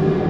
you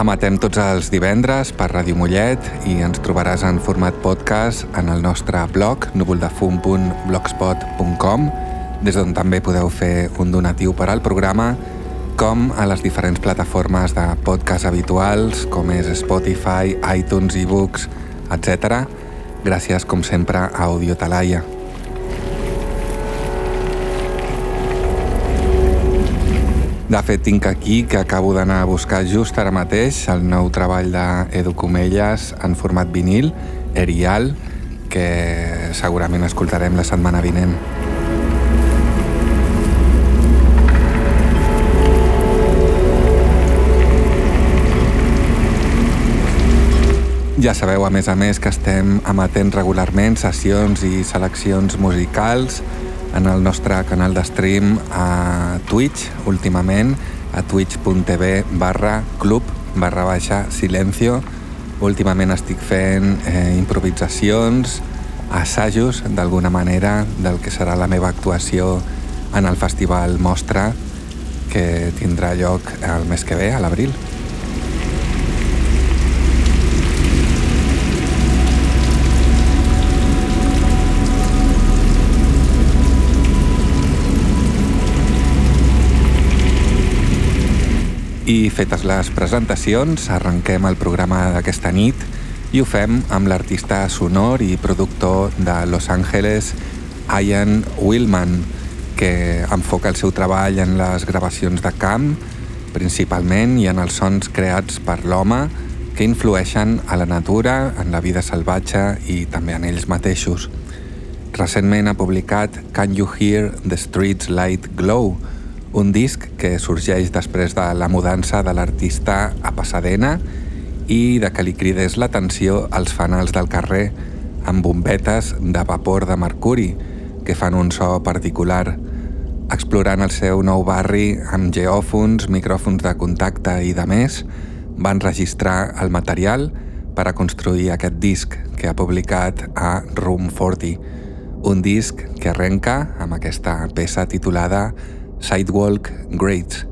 Emetem tots els divendres per Ràdio Mollet i ens trobaràs en format podcast en el nostre blog núvoldefum.blogspot.com des d'on també podeu fer un donatiu per al programa com a les diferents plataformes de podcast habituals com és Spotify, iTunes, ebooks, etc. Gràcies com sempre a Audio Talaia. De fet, tinc aquí que acabo d'anar a buscar just ara mateix el nou treball d'Edu Comelles en format vinil, Erial, que segurament escoltarem la setmana vinent. Ja sabeu, a més a més, que estem emetent regularment sessions i seleccions musicals en el nostre canal de stream a Twitch, últimament, a twitch.tv barra club barra baixa silencio. Últimament estic fent eh, improvisacions, assajos, d'alguna manera, del que serà la meva actuació en el Festival Mostra, que tindrà lloc el mes que ve, a l'abril. I fetes les presentacions, arrenquem el programa d'aquesta nit i ho fem amb l'artista sonor i productor de Los Angeles, Ian Willman, que enfoca el seu treball en les gravacions de camp, principalment, i en els sons creats per l'home que influeixen a la natura, en la vida salvatge i també en ells mateixos. Recentment ha publicat Can You Hear the Streets Light Glow, un disc que sorgeix després de la mudança de l'artista a Pasadena i de que li cridés l'atenció als fanals del carrer amb bombetes de vapor de mercuri que fan un so particular, explorant el seu nou barri amb geòfons, micròfons de contacte i de més, van registrar el material per a construir aquest disc que ha publicat a Room 40, un disc que arrenca amb aquesta peça titulada Sidewalk Great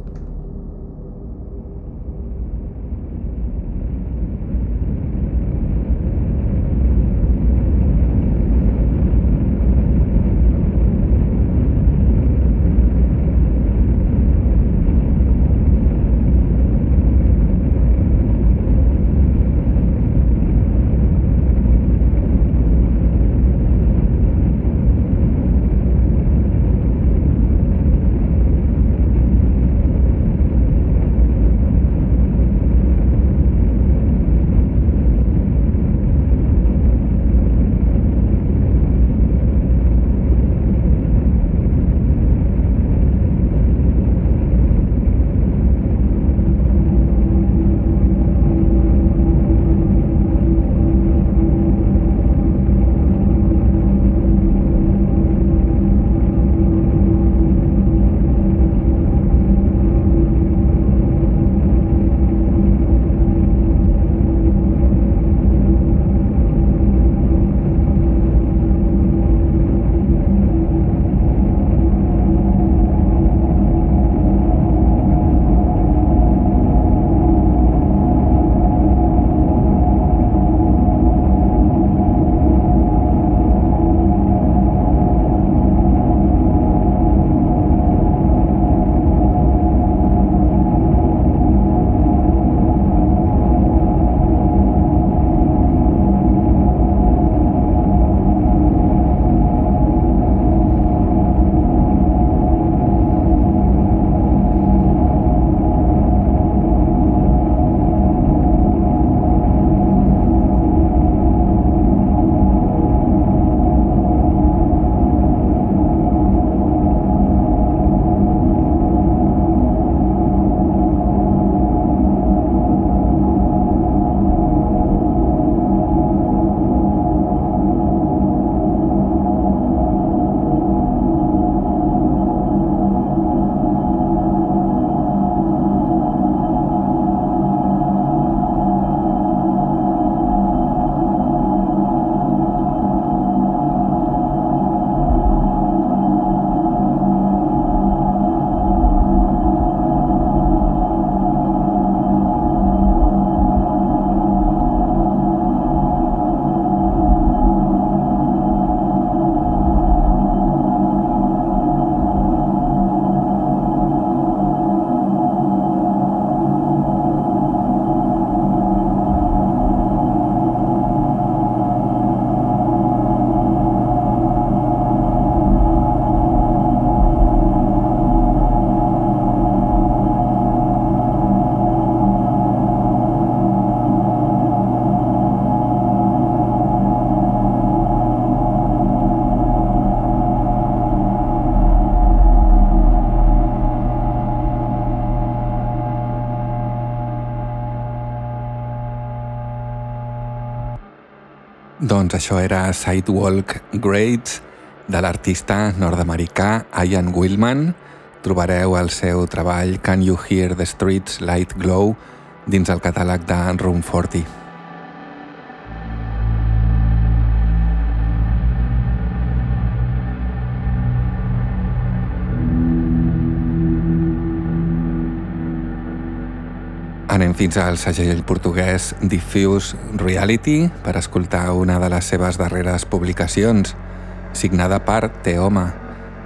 Doncs això era Sidewalk Grades de l'artista nord-americà Ian Willman. Trobareu el seu treball Can You Hear the Streets Light Glow dins el catàleg de Room 40. Fins al segell portuguès Diffuse Reality per escoltar una de les seves darreres publicacions, signada per Teoma.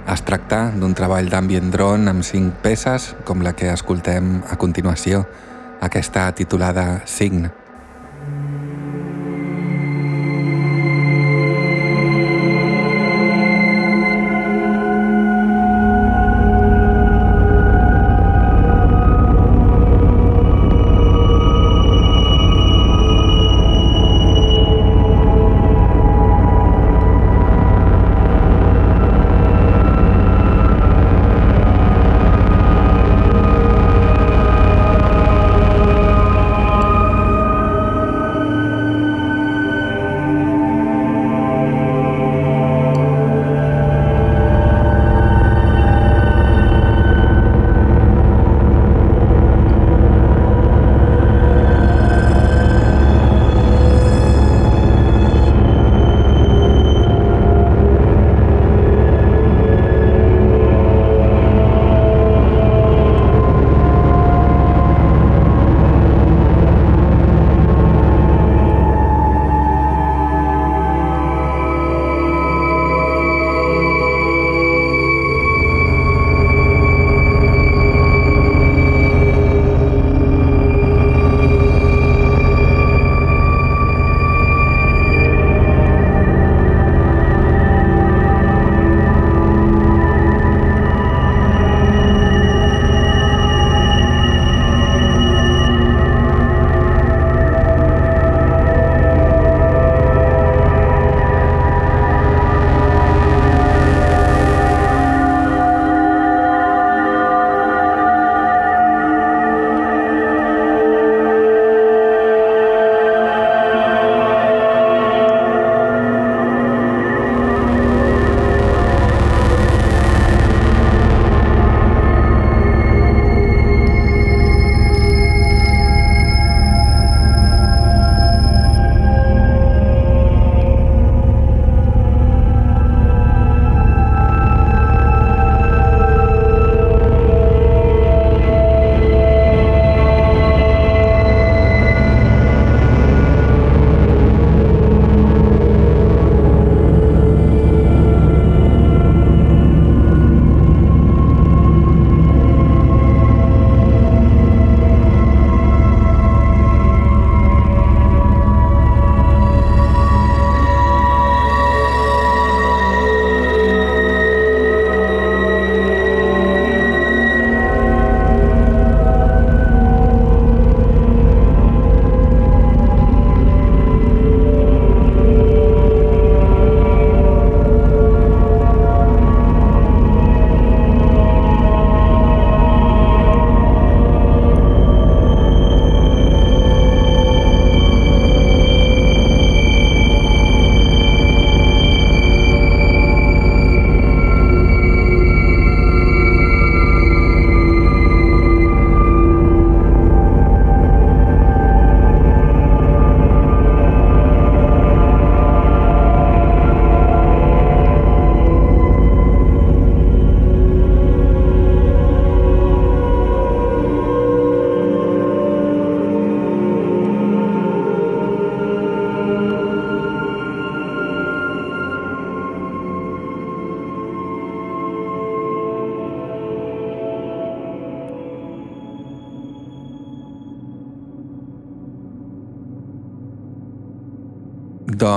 Es tracta d'un treball d'ambient drone amb cinc peces, com la que escoltem a continuació, aquesta titulada Sign.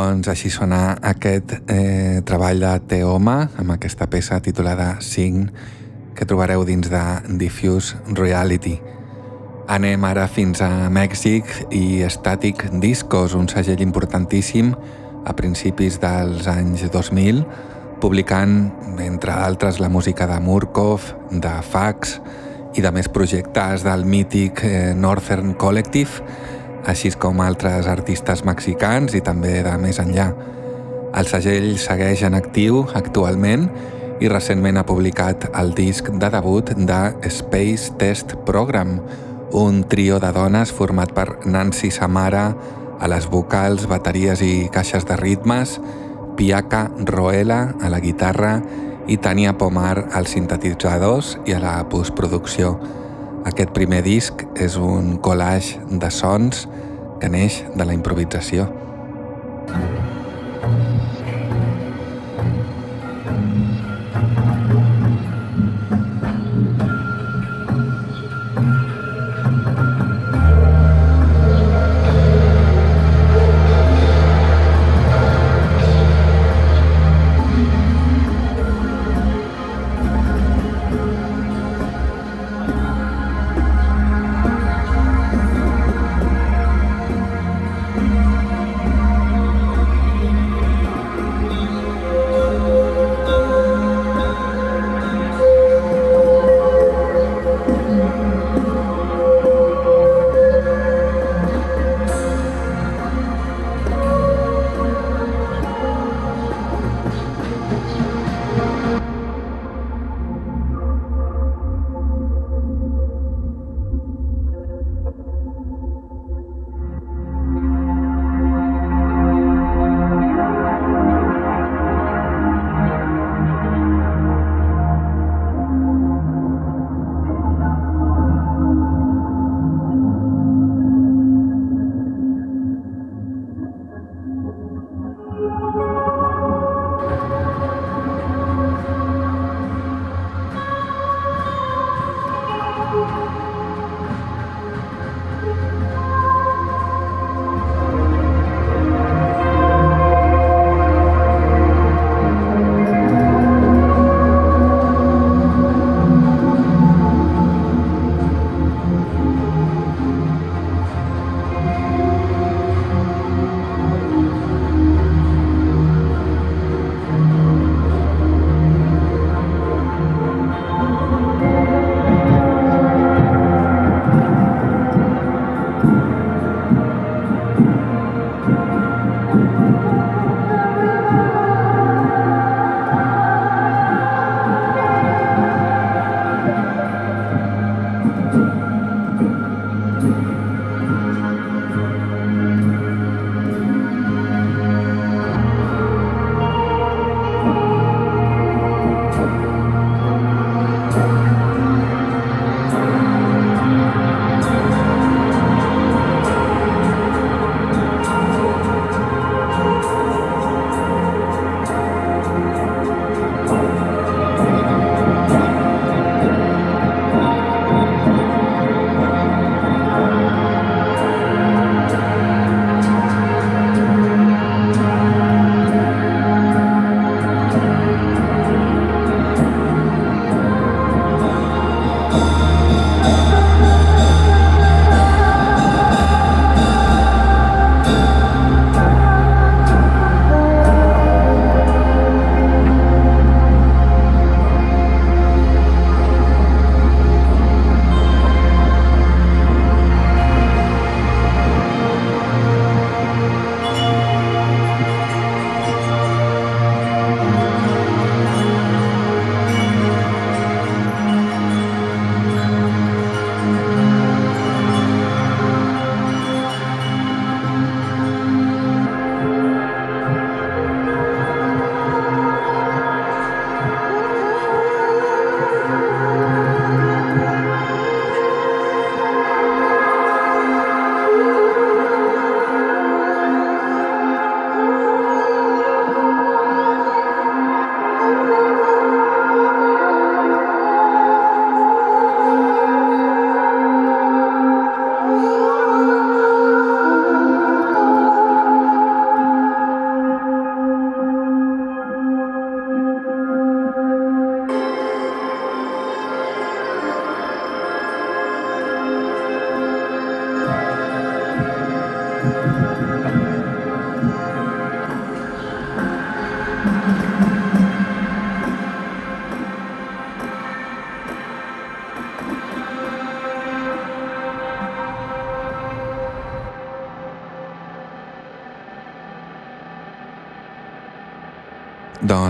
Doncs així sona aquest eh, treball de Teoma amb aquesta peça titulada Sign que trobareu dins de Diffuse Reality. Anem ara fins a Mèxic i Static Discos, un segell importantíssim a principis dels anys 2000, publicant, entre altres, la música de Murkov, de Fax i de més projectes del mític eh, Northern Collective, així com altres artistes mexicans i també de més enllà. El segell segueix en actiu actualment i recentment ha publicat el disc de debut de Space Test Program, un trio de dones format per Nancy Samara a les vocals, bateries i caixes de ritmes, Piaka Roela a la guitarra i Tania Pomar als sintetitzadors i a la postproducció. Aquest primer disc és un collage de sons que neix de la improvisació.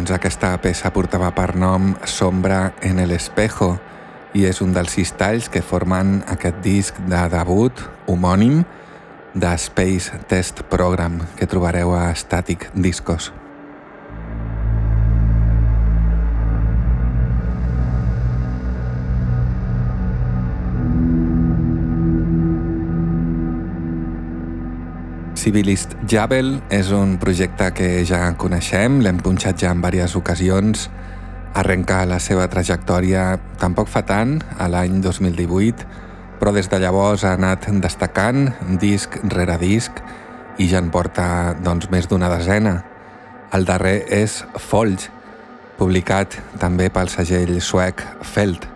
Doncs aquesta peça portava per nom Sombra en el espejo i és un dels sis talls que formen aquest disc de debut homònim de Space Test Program que trobareu a Static Discos. Civilist Jabel és un projecte que ja coneixem, l'hem punxat ja en diverses ocasions. Arrenca la seva trajectòria tampoc fa tant, a l'any 2018, però des de llavors ha anat destacant disc rere disc i ja en porta doncs, més d'una desena. El darrer és Folge, publicat també pel segell suec Felt.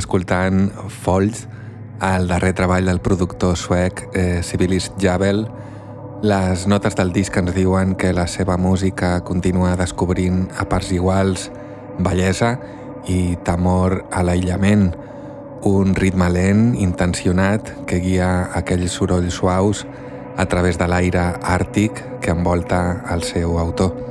Escoltant Folls, el darrer treball del productor suec eh, Sibylis Jabel. Les notes del disc ens diuen que la seva música continua descobrint a parts iguals bellesa i temor a l'aïllament, un ritme lent, intencionat, que guia aquells sorolls suaus a través de l'aire àrtic que envolta el seu autor.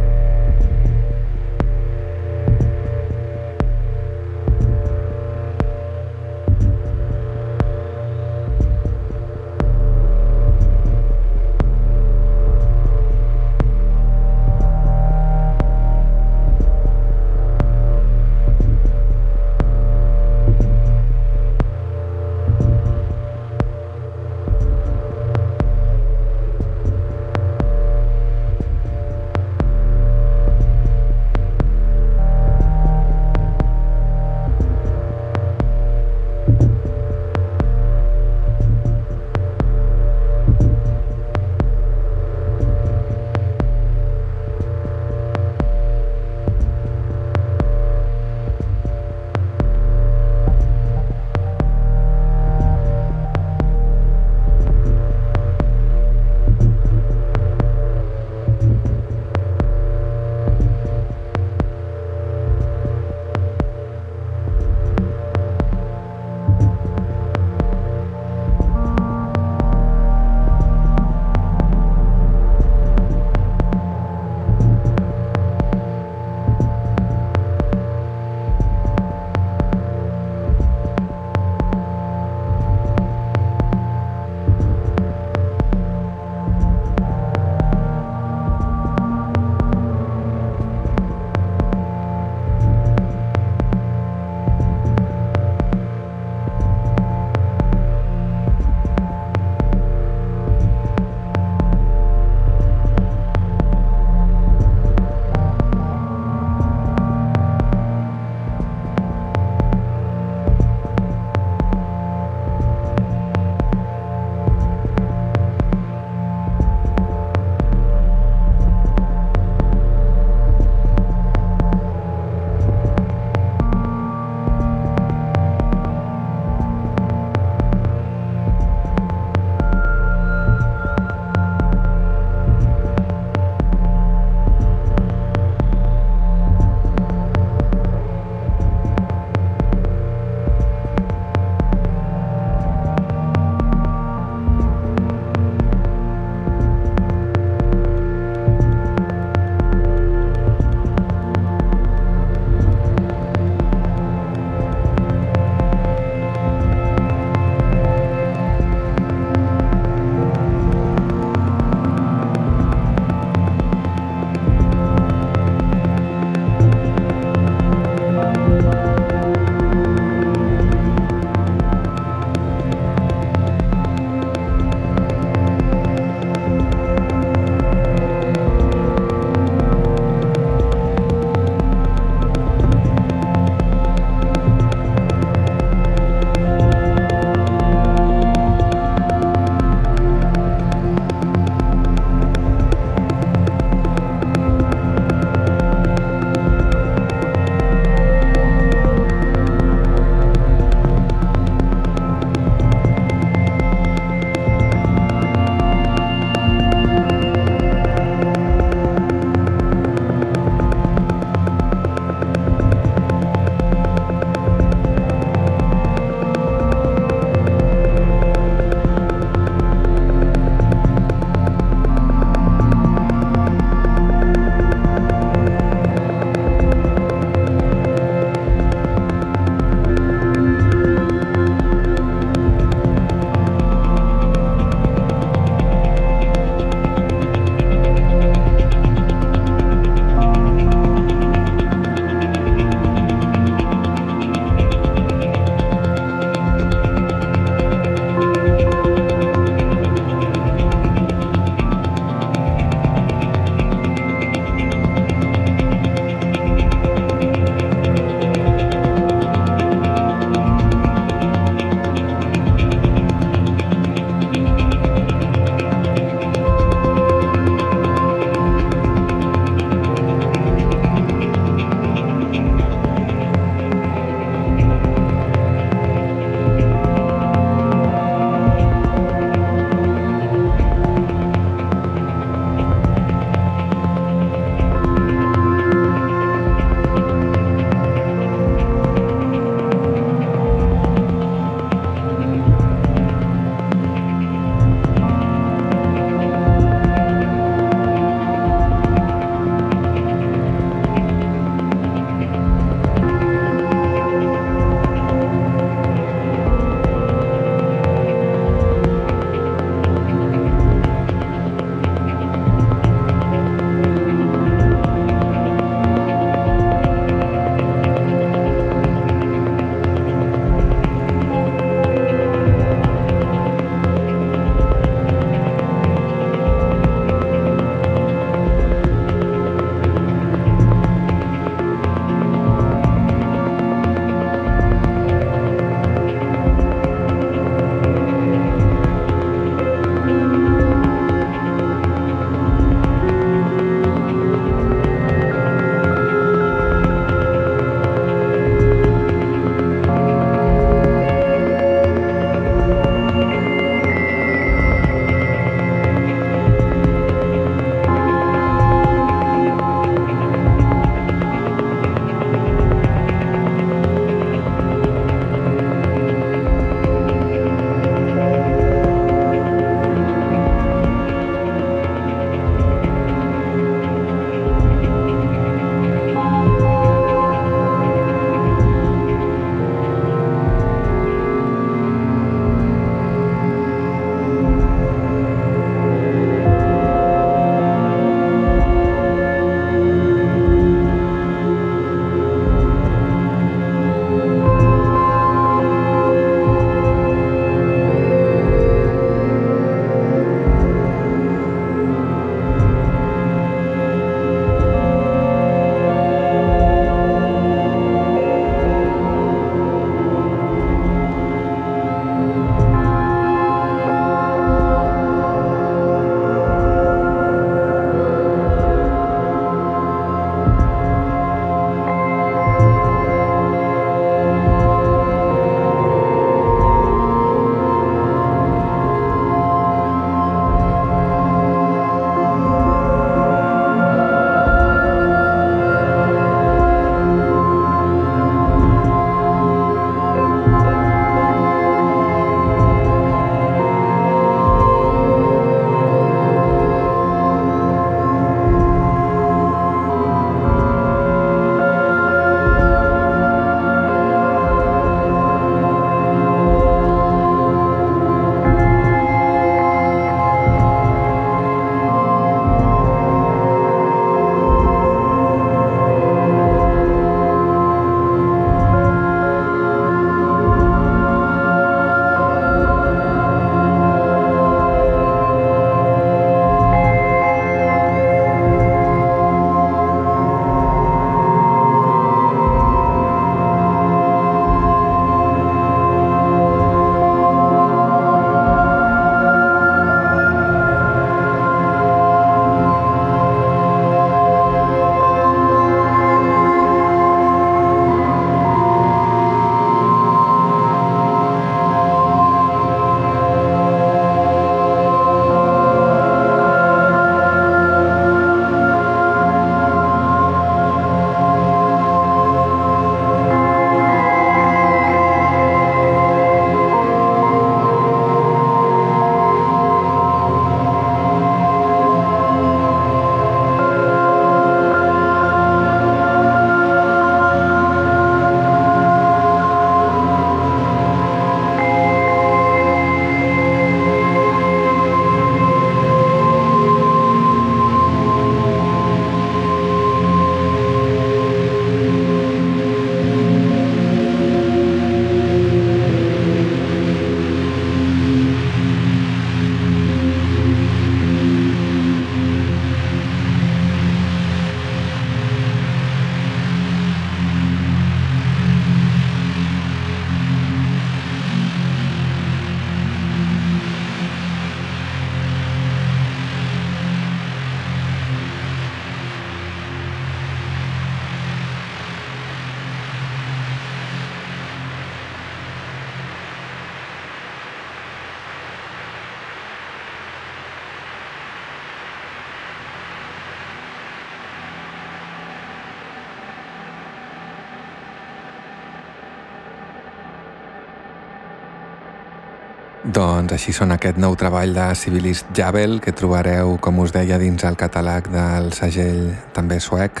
Doncs així són aquest nou treball de Civilist Jabel que trobareu, com us deia, dins el catàleg del segell també suec,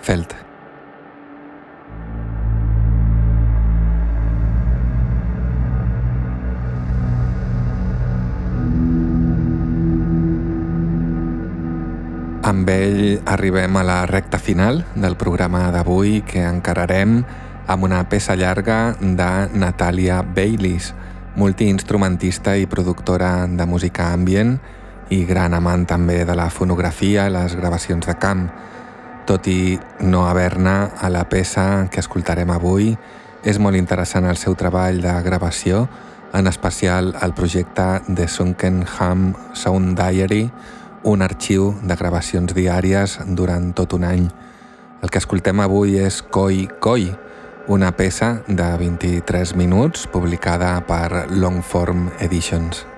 Felt. Amb ell arribem a la recta final del programa d'avui que encararem amb una peça llarga de Natalia Baylis, multiinstrumentista i productora de música ambient i gran amant també de la fonografia i les gravacions de camp. Tot i no haver-ne a la peça que escoltarem avui, és molt interessant el seu treball de gravació, en especial el projecte The Sunken Ham Sound Diary, un arxiu de gravacions diàries durant tot un any. El que escoltem avui és Koi Koi, una peça de 23 minuts publicada per Longform Editions.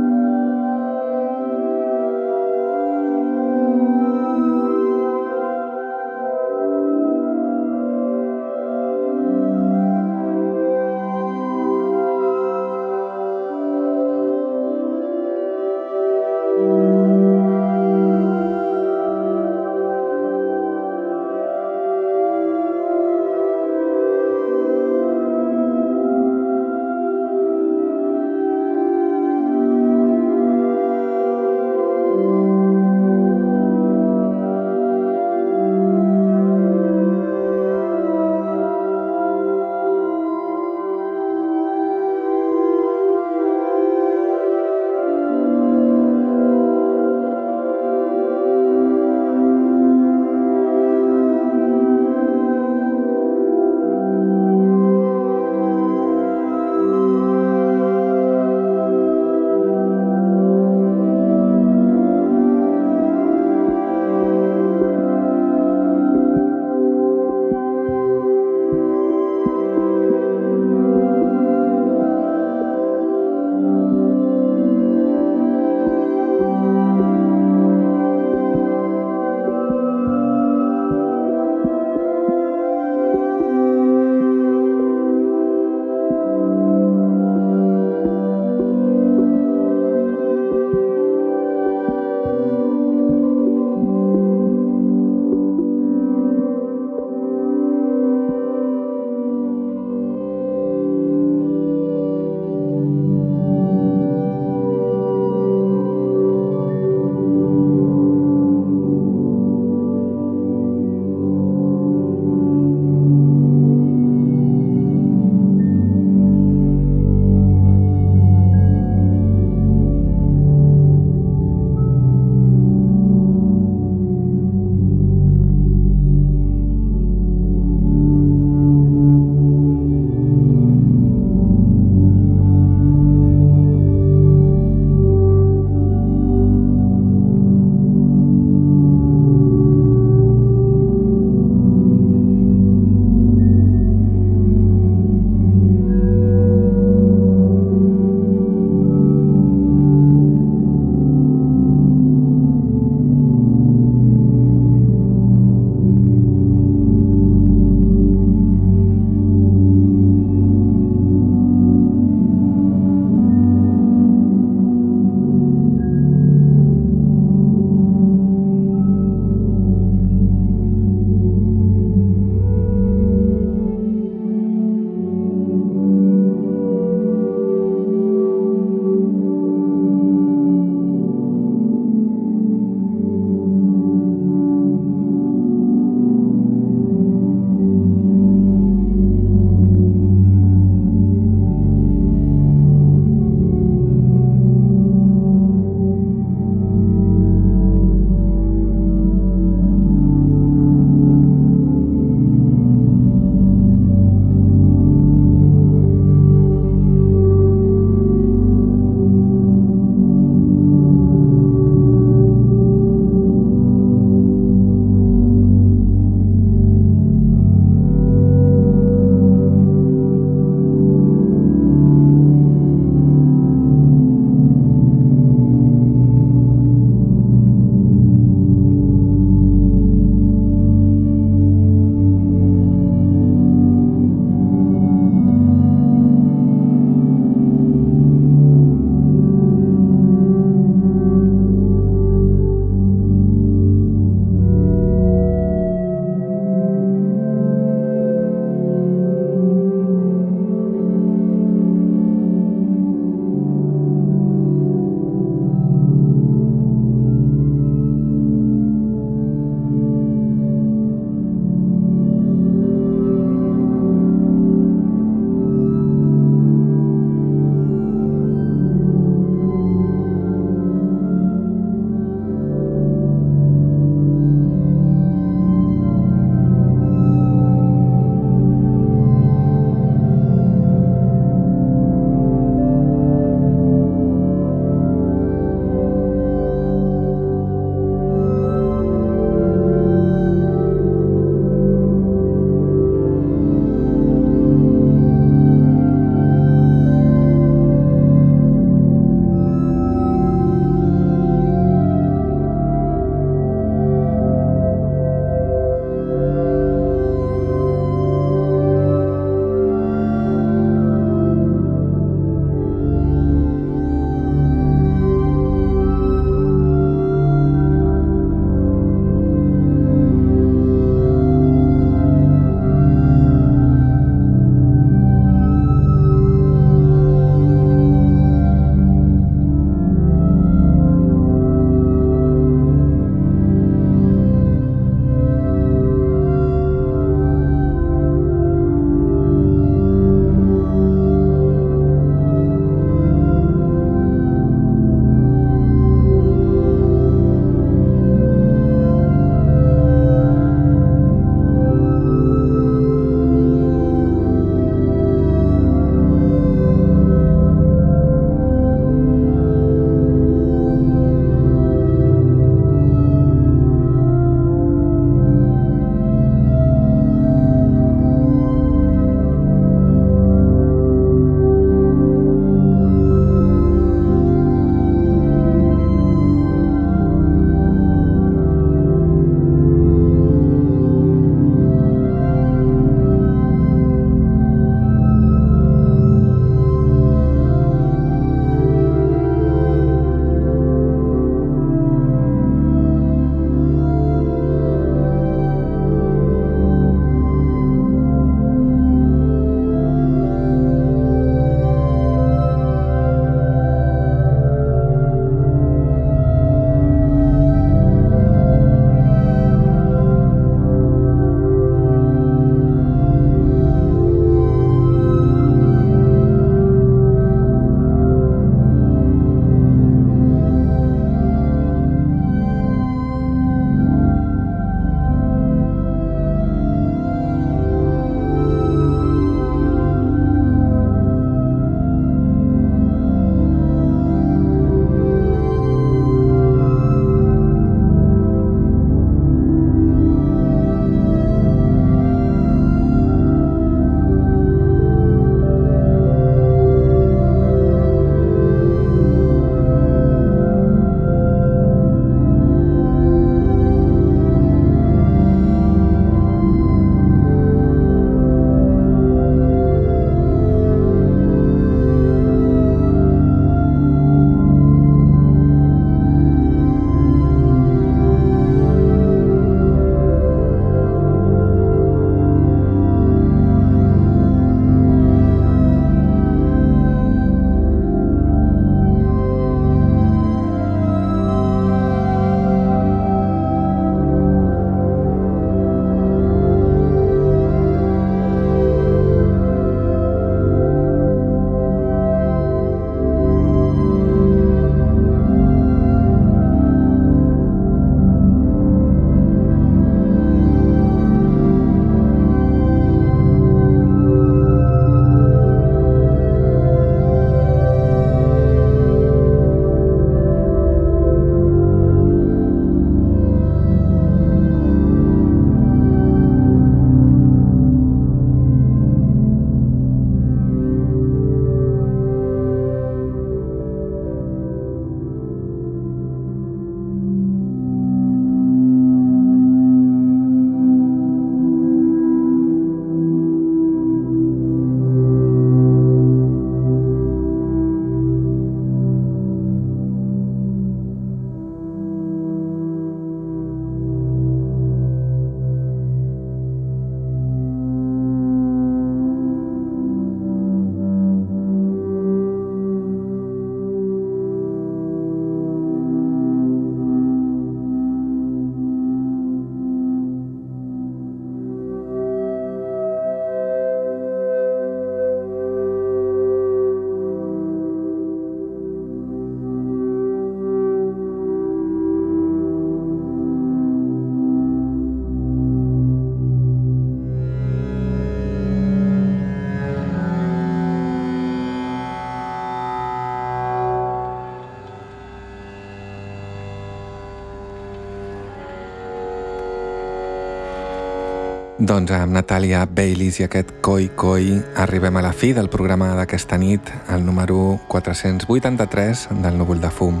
Doncs amb Natàlia Baileys i aquest Coi Coi arribem a la fi del programa d'aquesta nit, el número 483 del Núvol de Fum.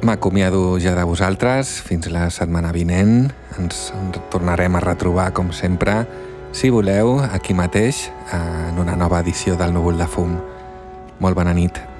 M'acomiado ja de vosaltres, fins la setmana vinent. Ens tornarem a retrobar, com sempre, si voleu, aquí mateix, en una nova edició del Núvol de Fum. Molt bona nit.